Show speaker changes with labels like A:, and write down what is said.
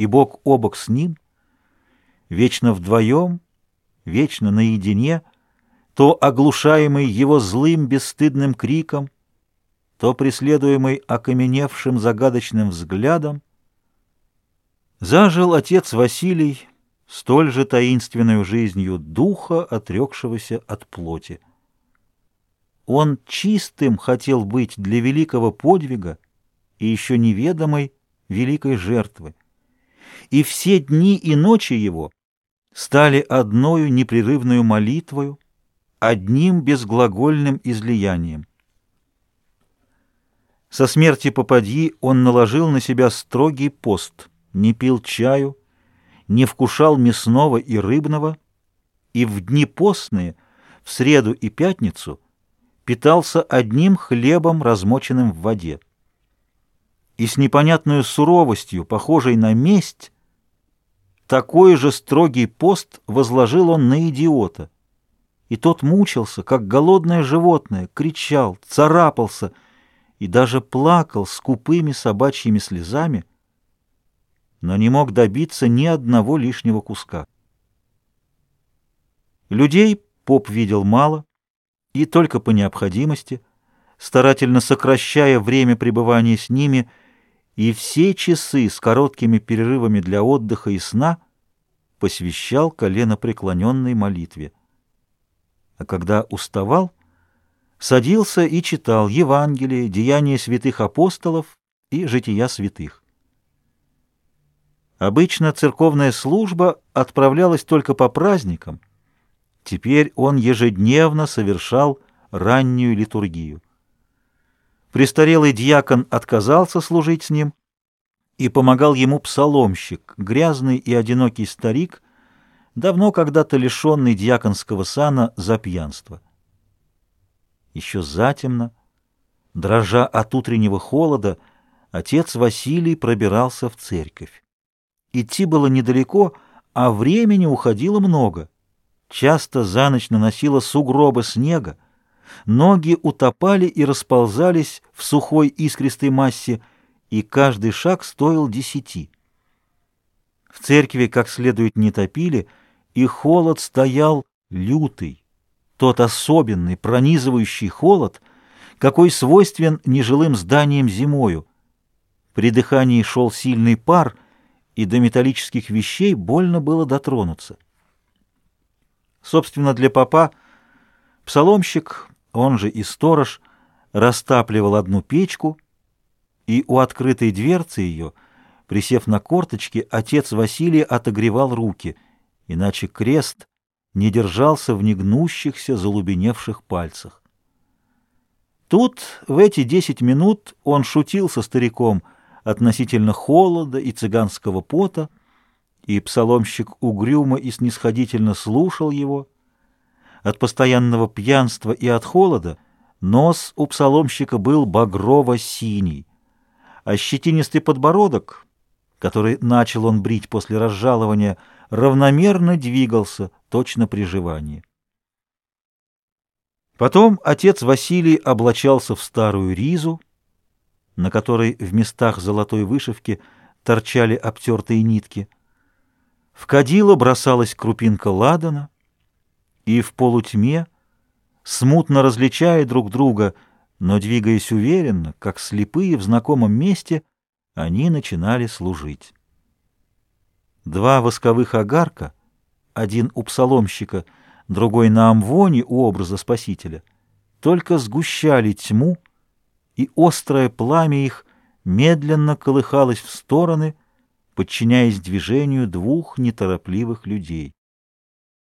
A: и бок о бок с ним, вечно вдвоем, вечно наедине, то оглушаемый его злым бесстыдным криком, то преследуемый окаменевшим загадочным взглядом, зажил отец Василий столь же таинственной жизнью духа, отрекшегося от плоти. Он чистым хотел быть для великого подвига и еще неведомой великой жертвы. И все дни и ночи его стали одною непрерывную молитвою, одним безглагольным излиянием. Со смерти попадьи он наложил на себя строгий пост, не пил чаю, не вкушал мясного и рыбного, и в дни постные, в среду и пятницу, питался одним хлебом, размоченным в воде. И с непонятной суровостью, похожей на месть, такой же строгий пост возложил он на идиота. И тот мучился, как голодное животное, кричал, царапался и даже плакал скупыми собачьими слезами, но не мог добиться ни одного лишнего куска. Людей поп видел мало, и только по необходимости, старательно сокращая время пребывания с ними, и все часы с короткими перерывами для отдыха и сна посвящал коленопреклоненной молитве. А когда уставал, садился и читал Евангелие, деяния святых апостолов и жития святых. Обычно церковная служба отправлялась только по праздникам. Теперь он ежедневно совершал раннюю литургию. Престарелый дьякон отказался служить с ним, и помогал ему псаломщик, грязный и одинокий старик, давно когда-то лишенный дьяконского сана за пьянство. Еще затемно, дрожа от утреннего холода, отец Василий пробирался в церковь. Идти было недалеко, а времени уходило много. Часто за ночь наносило сугробы снега, ноги утопали и расползались в сухой искристой массе, и каждый шаг стоил десяти. В церкви как следует не топили, и холод стоял лютый, тот особенный, пронизывающий холод, какой свойствен нежилым зданиям зимою. При дыхании шел сильный пар — и до металлических вещей больно было дотронуться. Собственно, для папа псаломщик, он же и сторож, растапливал одну печку, и у открытой дверцы ее, присев на корточки, отец Василий отогревал руки, иначе крест не держался в негнущихся, залубеневших пальцах. Тут, в эти десять минут, он шутил со стариком — относительно холода и цыганского пота, и псаломщик угрюмо и снисходительно слушал его. От постоянного пьянства и от холода нос у псаломщика был багрово-синий, а щетинистый подбородок, который начал он брить после разжалования, равномерно двигался, точно при жевании. Потом отец Василий облачался в старую ризу, на которой в местах золотой вышивки торчали обтертые нитки. В кадило бросалась крупинка ладана, и в полутьме, смутно различая друг друга, но двигаясь уверенно, как слепые в знакомом месте, они начинали служить. Два восковых огарка, один у псаломщика, другой на амвоне у образа Спасителя, только сгущали тьму, и острое пламя их медленно колыхалось в стороны, подчиняясь движению двух неторопливых людей.